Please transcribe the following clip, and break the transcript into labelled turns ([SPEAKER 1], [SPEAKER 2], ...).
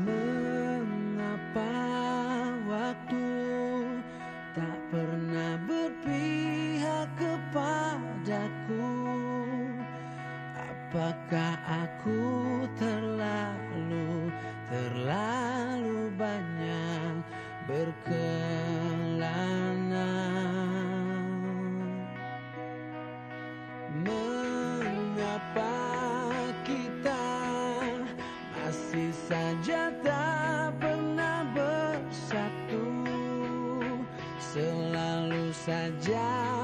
[SPEAKER 1] Mengapa waktu tak pernah berpihak kepadaku? Apakah aku terlalu, terlalu banyak berke saja.